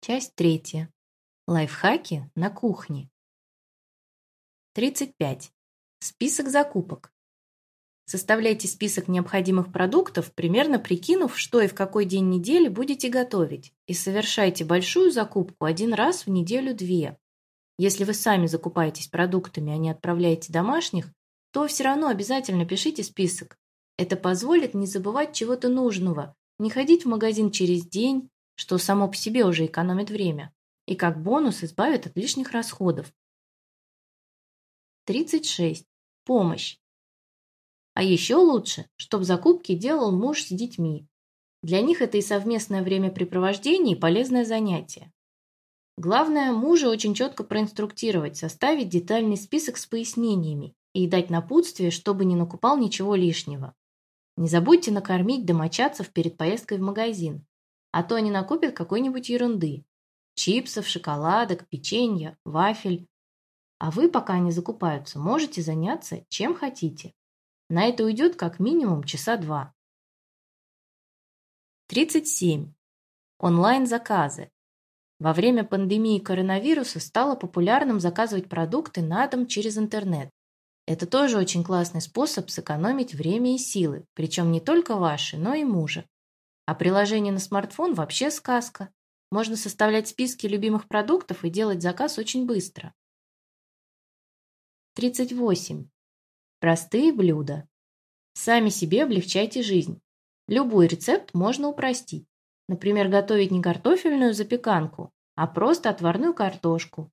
Часть третья. Лайфхаки на кухне. 35. Список закупок. Составляйте список необходимых продуктов, примерно прикинув, что и в какой день недели будете готовить, и совершайте большую закупку один раз в неделю-две. Если вы сами закупаетесь продуктами, а не отправляете домашних, то все равно обязательно пишите список. Это позволит не забывать чего-то нужного, не ходить в магазин через день, что само по себе уже экономит время, и как бонус избавит от лишних расходов. 36. Помощь. А еще лучше, чтобы закупки делал муж с детьми. Для них это и совместное времяпрепровождение, и полезное занятие. Главное, мужа очень четко проинструктировать, составить детальный список с пояснениями и дать напутствие, чтобы не накупал ничего лишнего. Не забудьте накормить домочадцев перед поездкой в магазин. А то они накупят какой-нибудь ерунды. Чипсов, шоколадок, печенья, вафель. А вы, пока они закупаются, можете заняться чем хотите. На это уйдет как минимум часа два. 37. Онлайн-заказы. Во время пандемии коронавируса стало популярным заказывать продукты на дом через интернет. Это тоже очень классный способ сэкономить время и силы, причем не только ваши, но и мужа. А приложение на смартфон вообще сказка. Можно составлять списки любимых продуктов и делать заказ очень быстро. 38. Простые блюда. Сами себе облегчайте жизнь. Любой рецепт можно упростить. Например, готовить не картофельную запеканку, а просто отварную картошку.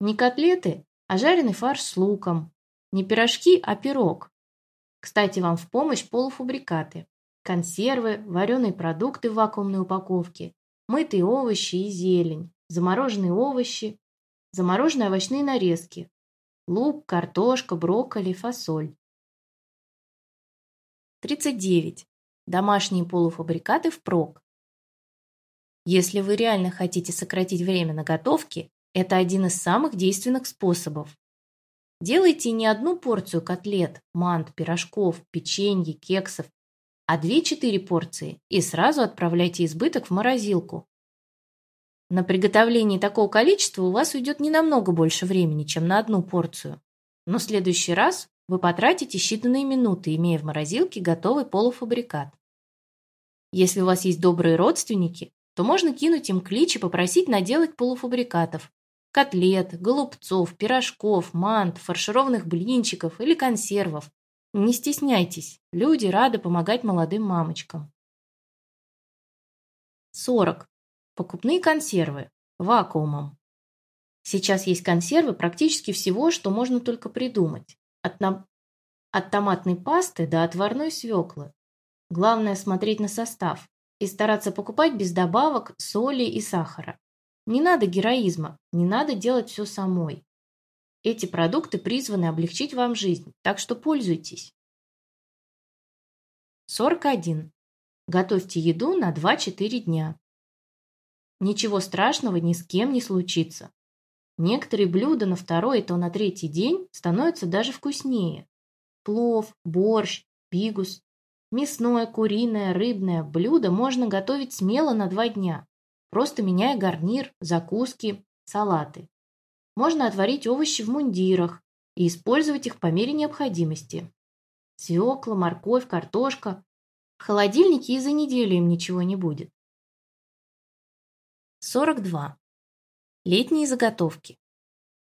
Не котлеты, а жареный фарш с луком. Не пирожки, а пирог. Кстати, вам в помощь полуфабрикаты консервы, вареные продукты в вакуумной упаковке, мытые овощи и зелень, замороженные овощи, замороженные овощные нарезки, лук, картошка, брокколи, фасоль. 39. Домашние полуфабрикаты впрок. Если вы реально хотите сократить время на готовке, это один из самых действенных способов. Делайте не одну порцию котлет, мант, пирожков, печенья, кексов а 2-4 порции и сразу отправляйте избыток в морозилку. На приготовление такого количества у вас уйдет не намного больше времени, чем на одну порцию. Но в следующий раз вы потратите считанные минуты, имея в морозилке готовый полуфабрикат. Если у вас есть добрые родственники, то можно кинуть им клич и попросить наделать полуфабрикатов. Котлет, голубцов, пирожков, мант, фаршированных блинчиков или консервов. Не стесняйтесь, люди рады помогать молодым мамочкам. 40. Покупные консервы. Вакуумом. Сейчас есть консервы практически всего, что можно только придумать. От, на... От томатной пасты до отварной свеклы. Главное смотреть на состав и стараться покупать без добавок соли и сахара. Не надо героизма, не надо делать все самой. Эти продукты призваны облегчить вам жизнь, так что пользуйтесь. 41. Готовьте еду на 2-4 дня. Ничего страшного ни с кем не случится. Некоторые блюда на второй, то на третий день становятся даже вкуснее. Плов, борщ, бигус. Мясное, куриное, рыбное блюдо можно готовить смело на два дня, просто меняя гарнир, закуски, салаты. Можно отварить овощи в мундирах и использовать их по мере необходимости. Свекла, морковь, картошка. В холодильнике и за неделю им ничего не будет. 42. Летние заготовки.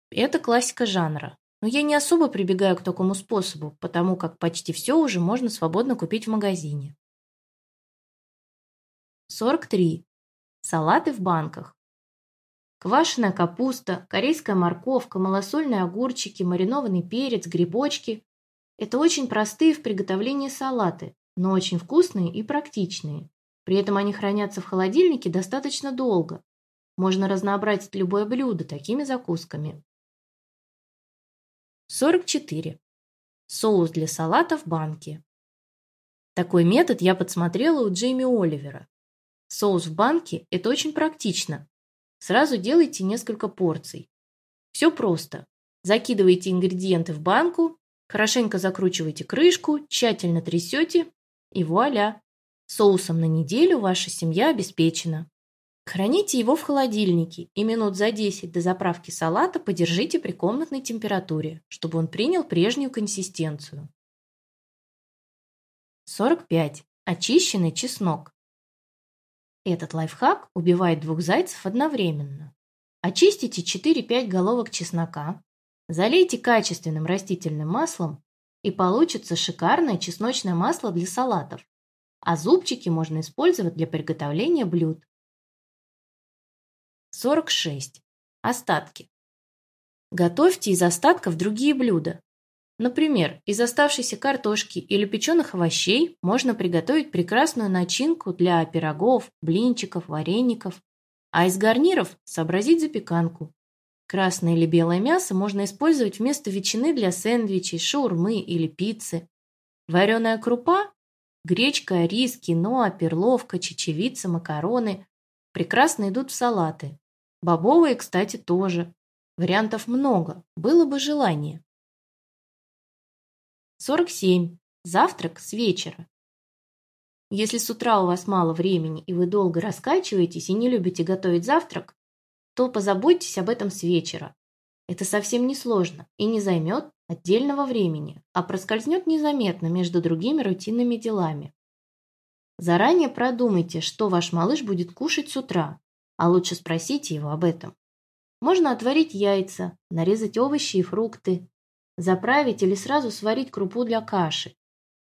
Это классика жанра, но я не особо прибегаю к такому способу, потому как почти все уже можно свободно купить в магазине. 43. Салаты в банках. Квашеная капуста, корейская морковка, малосольные огурчики, маринованный перец, грибочки – это очень простые в приготовлении салаты, но очень вкусные и практичные. При этом они хранятся в холодильнике достаточно долго. Можно разнообразить любое блюдо такими закусками. 44. Соус для салата в банке. Такой метод я подсмотрела у Джейми Оливера. Соус в банке – это очень практично, Сразу делайте несколько порций. Все просто. Закидываете ингредиенты в банку, хорошенько закручиваете крышку, тщательно трясете и вуаля! Соусом на неделю ваша семья обеспечена. Храните его в холодильнике и минут за 10 до заправки салата подержите при комнатной температуре, чтобы он принял прежнюю консистенцию. 45. Очищенный чеснок. Этот лайфхак убивает двух зайцев одновременно. Очистите 4-5 головок чеснока, залейте качественным растительным маслом и получится шикарное чесночное масло для салатов, а зубчики можно использовать для приготовления блюд. 46. Остатки. Готовьте из остатков другие блюда. Например, из оставшейся картошки или печеных овощей можно приготовить прекрасную начинку для пирогов, блинчиков, вареников, а из гарниров сообразить запеканку. Красное или белое мясо можно использовать вместо ветчины для сэндвичей, шаурмы или пиццы. Вареная крупа – гречка, рис, киноа, перловка, чечевица, макароны – прекрасно идут в салаты. Бобовые, кстати, тоже. Вариантов много, было бы желание. 47. Завтрак с вечера. Если с утра у вас мало времени и вы долго раскачиваетесь и не любите готовить завтрак, то позаботьтесь об этом с вечера. Это совсем не сложно и не займет отдельного времени, а проскользнет незаметно между другими рутинными делами. Заранее продумайте, что ваш малыш будет кушать с утра, а лучше спросите его об этом. Можно отварить яйца, нарезать овощи и фрукты, заправить или сразу сварить крупу для каши,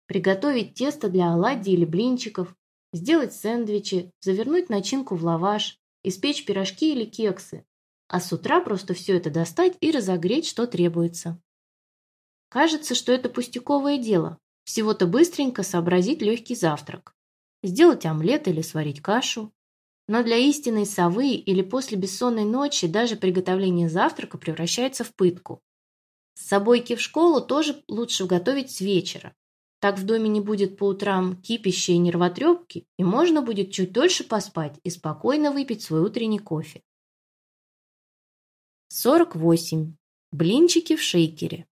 приготовить тесто для оладий или блинчиков, сделать сэндвичи, завернуть начинку в лаваш, испечь пирожки или кексы, а с утра просто все это достать и разогреть, что требуется. Кажется, что это пустяковое дело, всего-то быстренько сообразить легкий завтрак, сделать омлет или сварить кашу. Но для истинной совы или после бессонной ночи даже приготовление завтрака превращается в пытку. С собойки в школу тоже лучше готовить с вечера. Так в доме не будет по утрам кипища и нервотрепки, и можно будет чуть дольше поспать и спокойно выпить свой утренний кофе. 48. Блинчики в шейкере.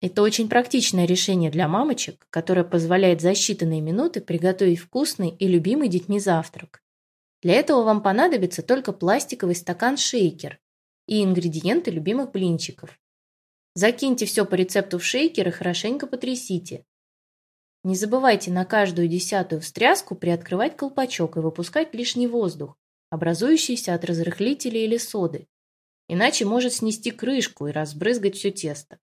Это очень практичное решение для мамочек, которое позволяет за считанные минуты приготовить вкусный и любимый детьми завтрак. Для этого вам понадобится только пластиковый стакан-шейкер и ингредиенты любимых блинчиков. Закиньте все по рецепту в шейкер и хорошенько потрясите. Не забывайте на каждую десятую встряску приоткрывать колпачок и выпускать лишний воздух, образующийся от разрыхлителя или соды. Иначе может снести крышку и разбрызгать все тесто.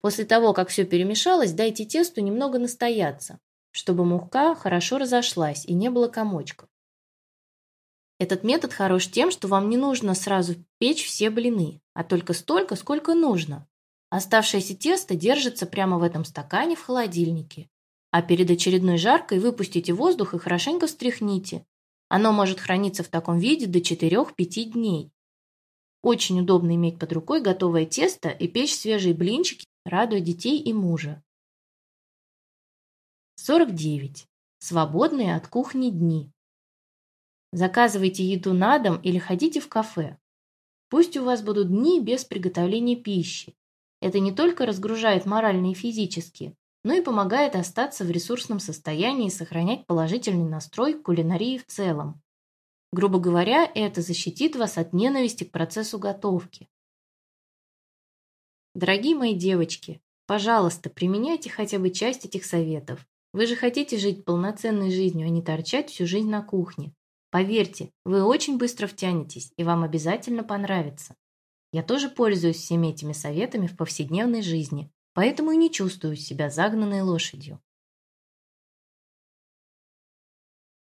После того, как все перемешалось, дайте тесту немного настояться, чтобы мука хорошо разошлась и не было комочков. Этот метод хорош тем, что вам не нужно сразу печь все блины, а только столько, сколько нужно, Оставшееся тесто держится прямо в этом стакане в холодильнике. А перед очередной жаркой выпустите воздух и хорошенько встряхните. Оно может храниться в таком виде до 4-5 дней. Очень удобно иметь под рукой готовое тесто и печь свежие блинчики, радуя детей и мужа. 49. Свободные от кухни дни. Заказывайте еду на дом или ходите в кафе. Пусть у вас будут дни без приготовления пищи. Это не только разгружает морально и физически, но и помогает остаться в ресурсном состоянии и сохранять положительный настрой к кулинарии в целом. Грубо говоря, это защитит вас от ненависти к процессу готовки. Дорогие мои девочки, пожалуйста, применяйте хотя бы часть этих советов. Вы же хотите жить полноценной жизнью, а не торчать всю жизнь на кухне. Поверьте, вы очень быстро втянетесь, и вам обязательно понравится. Я тоже пользуюсь всеми этими советами в повседневной жизни, поэтому и не чувствую себя загнанной лошадью.